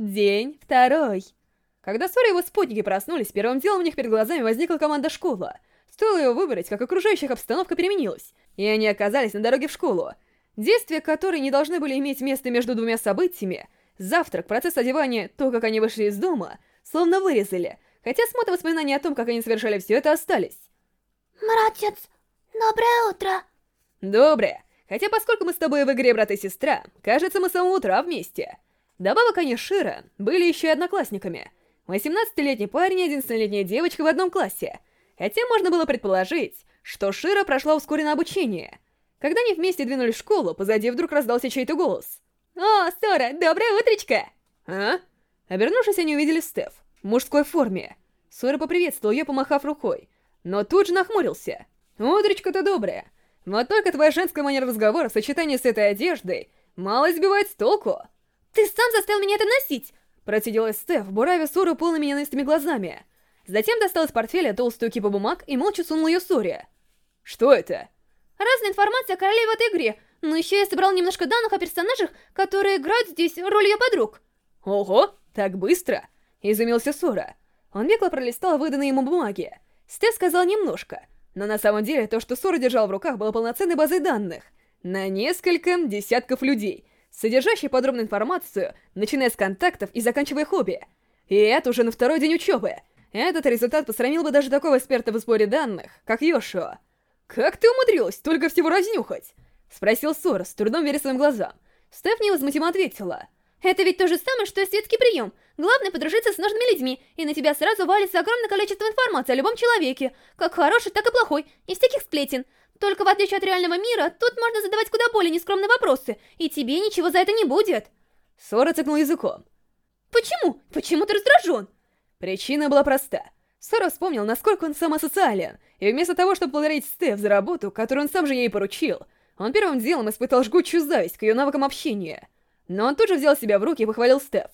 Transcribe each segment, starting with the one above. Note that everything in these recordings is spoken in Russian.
День второй. Когда Сора и его спутники проснулись, первым делом у них перед глазами возникла команда школа. Стоило ее выбрать, как окружающих обстановка переменилась, и они оказались на дороге в школу. Действия, которые не должны были иметь место между двумя событиями, завтрак, процесс одевания, то, как они вышли из дома, словно вырезали, хотя смуты воспоминания о том, как они совершали все это, остались. Братец, доброе утро. Доброе. Хотя поскольку мы с тобой в игре брат и сестра, кажется, мы с самого утра вместе. Добавок они Шира были еще и одноклассниками. 18-летний парень и 11-летняя девочка в одном классе. Хотя можно было предположить, что Шира прошла ускоренное обучение. Когда они вместе двинулись в школу, позади вдруг раздался чей-то голос. «О, Сора, доброе утречко!» «А?» Обернувшись, они увидели Стеф в мужской форме. Сора поприветствовал ее, помахав рукой, но тут же нахмурился. «Утречко-то доброе. Вот только твоя женская манера разговора в сочетании с этой одеждой мало сбивает с толку». «Ты сам заставил меня это носить!» Процедила Стеф, буравя Сору полными ненавистными глазами. Затем достал из портфеля толстую кипу бумаг и молча сунул ее Соре. «Что это?» «Разная информация о короле в этой игре, но еще я собрал немножко данных о персонажах, которые играют здесь роль ее подруг». «Ого, так быстро!» — изумился Сора. Он бегло пролистал выданные ему бумаги. Стеф сказал немножко, но на самом деле то, что Сора держал в руках, было полноценной базой данных. На несколько десятков людей, содержащей подробную информацию, начиная с контактов и заканчивая хобби. И это уже на второй день учебы. Этот результат посрамил бы даже такого эксперта в сборе данных, как Йошуа. «Как ты умудрилась только всего разнюхать?» — спросил Сора, с трудом веря своим глазам. Стеф невозмутимо ответила. «Это ведь то же самое, что и светский прием. Главное подружиться с нужными людьми, и на тебя сразу валится огромное количество информации о любом человеке, как хороший, так и плохой, и всяких сплетен. Только в отличие от реального мира, тут можно задавать куда более нескромные вопросы, и тебе ничего за это не будет. Сора цыкнул языком. Почему? Почему ты раздражен? Причина была проста. Сора вспомнил, насколько он самосоциален, и вместо того, чтобы благодарить Стеф за работу, которую он сам же ей поручил, он первым делом испытал жгучую зависть к ее навыкам общения. Но он тут же взял себя в руки и похвалил Стеф.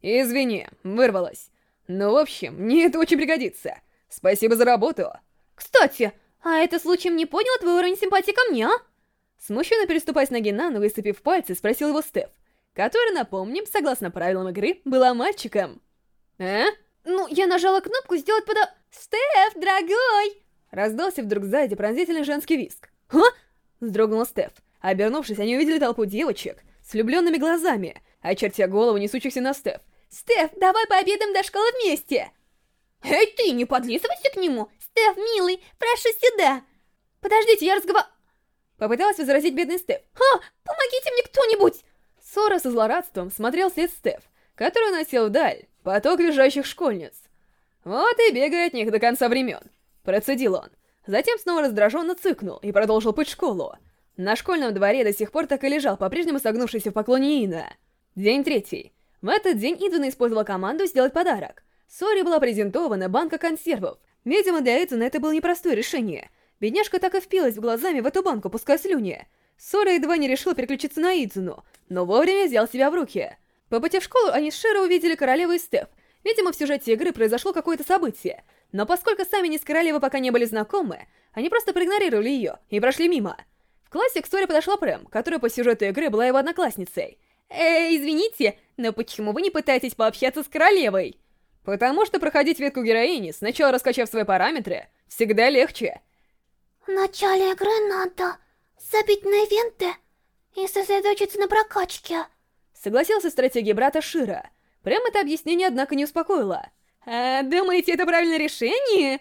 «Извини, вырвалась. Но в общем, мне это очень пригодится. Спасибо за работу». «Кстати, а это случаем не понял твой уровень симпатии ко мне, а?» Смущенно переступая с ноги на ногу и сцепив пальцы, спросил его Стеф, который, напомним, согласно правилам игры, была мальчиком. «А?» «Ну, я нажала кнопку сделать подо...» «Стеф, дорогой!» Раздался вдруг сзади пронзительный женский виск. «А?» — вздрогнул Стеф. Обернувшись, они увидели толпу девочек с влюбленными глазами, очертя голову несущихся на Стеф. «Стеф, давай пообедаем до школы вместе!» «Эй, ты, не подлизывайся к нему! Стеф, милый, прошу сюда!» «Подождите, я разговор...» Попыталась возразить бедный Стеф. «А, помогите мне кто-нибудь!» Сора со злорадством смотрел след Стеф, который носил вдаль поток визжащих школьниц. Вот и бегает от них до конца времен. Процедил он. Затем снова раздраженно цыкнул и продолжил путь в школу. На школьном дворе до сих пор так и лежал по-прежнему согнувшийся в поклоне Ина. День третий. В этот день Идуна использовала команду сделать подарок. Соре была презентована банка консервов. Видимо, для Идуна это было непростое решение. Бедняжка так и впилась в глазами в эту банку, пуская слюни. Сора едва не решил переключиться на Идзуну, но вовремя взял себя в руки. По пути в школу они с Широ увидели королеву и Стеф. Видимо, в сюжете игры произошло какое-то событие. Но поскольку сами не с королевой пока не были знакомы, они просто проигнорировали ее и прошли мимо. В классе к Соре подошла Прэм, которая по сюжету игры была его одноклассницей. «Э, извините, но почему вы не пытаетесь пообщаться с королевой?» «Потому что проходить ветку героини, сначала раскачав свои параметры, всегда легче». «В начале игры надо забить на ивенты и сосредоточиться на прокачке», согласился стратегия брата Шира. Прям это объяснение, однако, не успокоило. «А, думаете, это правильное решение?»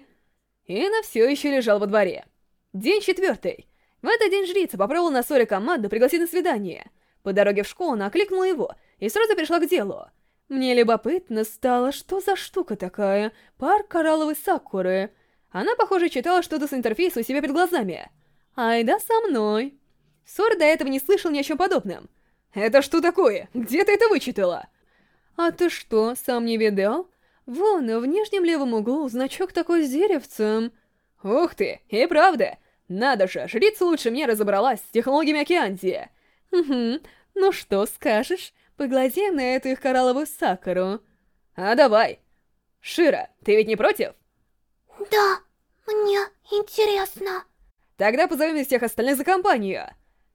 Ина все еще лежал во дворе. День четвертый. В этот день жрица попробовала на ссоре команду пригласить на свидание. По дороге в школу она окликнула его и сразу перешла к делу. Мне любопытно стало, что за штука такая, пар коралловой сакуры. Она, похоже, читала что-то с интерфейса у себя перед глазами. Айда со мной. Сор до этого не слышал ни о чем подобном. «Это что такое? Где ты это вычитала?» «А ты что, сам не видал? Вон, в нижнем левом углу значок такой с деревцем». «Ух ты, и правда! Надо же, жрица лучше меня разобралась с технологиями Океантии!» «Угу, ну что скажешь? Поглазеем на эту их коралловую сакуру». «А давай! Шира, ты ведь не против?» «Да, мне интересно». «Тогда позовем из всех остальных за компанию.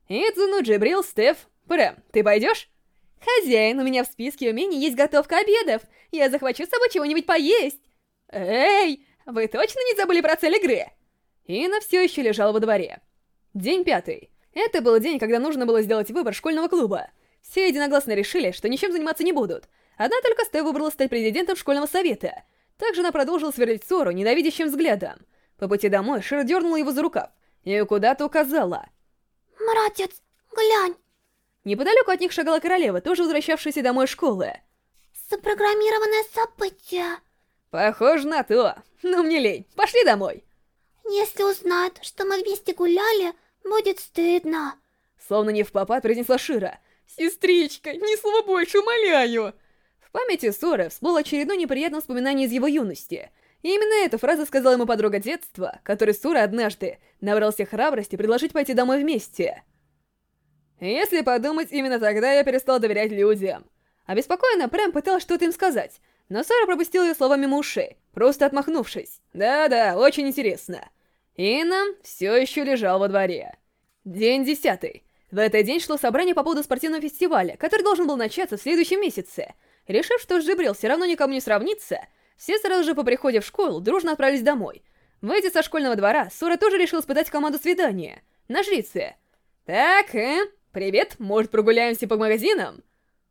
Идзуну, Джибрил, Стеф, Прэм, ты пойдешь?» «Хозяин, у меня в списке умений есть готовка обедов. Я захвачу с собой чего-нибудь поесть». «Эй, вы точно не забыли про цель игры?» Ина все еще лежала во дворе. День пятый. Это был день, когда нужно было сделать выбор школьного клуба. Все единогласно решили, что ничем заниматься не будут. Одна только Стэй выбрала стать президентом школьного совета. Также она продолжила сверлить ссору ненавидящим взглядом. По пути домой Шир дернула его за рукав и куда-то указала. «Братец, глянь!» Неподалеку от них шагала королева, тоже возвращавшаяся домой из школы. Запрограммированное событие. Похоже на то. Но мне лень. Пошли домой. Если узнают, что мы вместе гуляли, будет стыдно. Словно не в попад произнесла Шира. Сестричка, ни слова больше, умоляю. В памяти Сора всплыло очередное неприятное воспоминание из его юности. И именно эту фразу сказала ему подруга детства, которой Сура однажды набрался храбрости предложить пойти домой вместе. Если подумать, именно тогда я перестал доверять людям. Обеспокоенно Прэм пыталась что-то им сказать, но Сара пропустила ее слова мимо ушей, просто отмахнувшись. Да-да, очень интересно. Инна все еще лежал во дворе. День десятый. В этот день шло собрание по поводу спортивного фестиваля, который должен был начаться в следующем месяце. Решив, что Джибрил все равно никому не сравнится, все сразу же по приходе в школу дружно отправились домой. Выйдя со школьного двора, Сура тоже решил испытать команду свидания. На жрице. Так, э, привет, может прогуляемся по магазинам?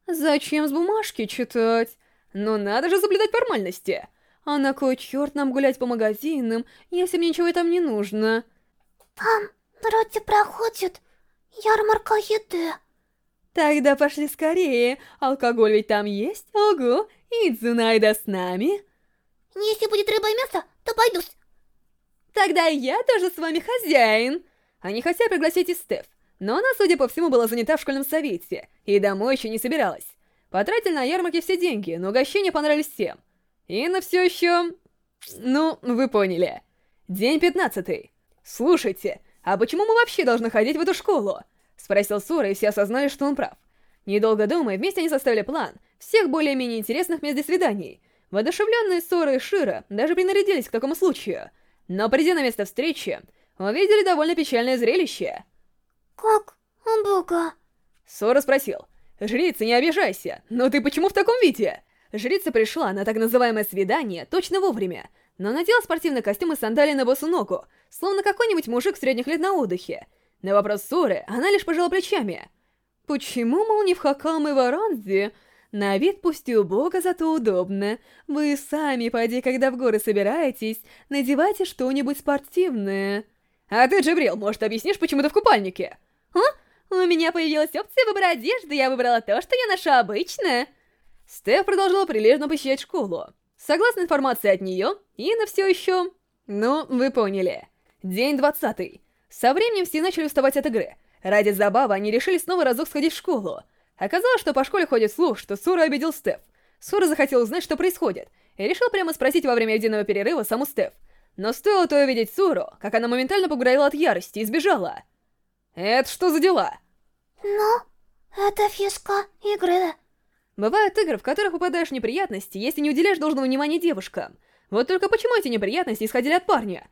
Зачем с бумажки читать? Ну надо же соблюдать формальности. А на кой черт нам гулять по магазинам, если мне ничего там не нужно? Там вроде проходит ярмарка еды. Тогда пошли скорее, алкоголь ведь там есть, ого, и Цунайда с нами. Если будет рыба и мясо, то пойдусь. Тогда я тоже с вами хозяин. Они хотели пригласить и Стеф, но она, судя по всему, была занята в школьном совете и домой еще не собиралась. Потратили на ярмарке все деньги, но угощения понравились всем. Инна все еще... Ну, вы поняли. День пятнадцатый. Слушайте, а почему мы вообще должны ходить в эту школу? Спросил Сура, и все осознали, что он прав. Недолго думая, вместе они составили план всех более-менее интересных мест для свиданий. Воодушевленные Сора и Шира даже принарядились к такому случаю. Но придя на место встречи, увидели довольно печальное зрелище. «Как Бога?» Сора спросил. «Жрица, не обижайся, но ты почему в таком виде?» Жрица пришла на так называемое свидание точно вовремя, но надела спортивный костюм и сандалии на босу ногу, словно какой-нибудь мужик средних лет на отдыхе. На вопрос Соры она лишь пожала плечами. «Почему, мол, не в Хакам и Варанзе? На вид пусть и убого, зато удобно. Вы сами, поди, когда в горы собираетесь, надевайте что-нибудь спортивное». «А ты, Джибрил, может, объяснишь, почему ты в купальнике?» «А? У меня появилась опция выбора одежды, я выбрала то, что я ношу обычно». Стеф продолжала прилежно посещать школу. Согласно информации от нее, Инна все еще... Ну, вы поняли. День двадцатый. Со временем все начали уставать от игры. Ради забавы они решили снова разок сходить в школу. Оказалось, что по школе ходит слух, что Сура обидел Стеф. Сура захотел узнать, что происходит, и решил прямо спросить во время единого перерыва саму Стеф. Но стоило то увидеть Суру, как она моментально погорела от ярости и сбежала. «Это что за дела?» «Ну, это фишка игры», Бывают игры, в которых попадаешь в неприятности, если не уделяешь должного внимания девушкам. Вот только почему эти неприятности исходили от парня?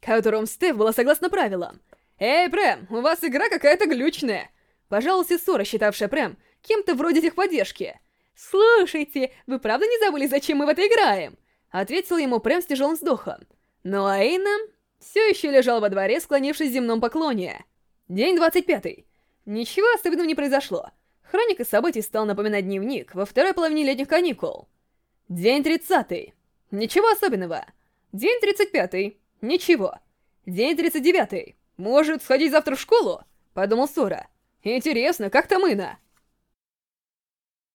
Которым Стеф была согласна правилам. «Эй, Прэм, у вас игра какая-то глючная!» Пожаловался Сора, считавшая Прэм кем-то вроде техподдержки. «Слушайте, вы правда не забыли, зачем мы в это играем?» Ответил ему Прэм с тяжелым вздохом. Но Айна все еще лежал во дворе, склонившись в земном поклоне. День 25. Ничего особенного не произошло. Хроника событий стал напоминать дневник во второй половине летних каникул. День 30. Ничего особенного. День 35. Ничего. День 39. Может, сходить завтра в школу? Подумал Сора. Интересно, как там Ина?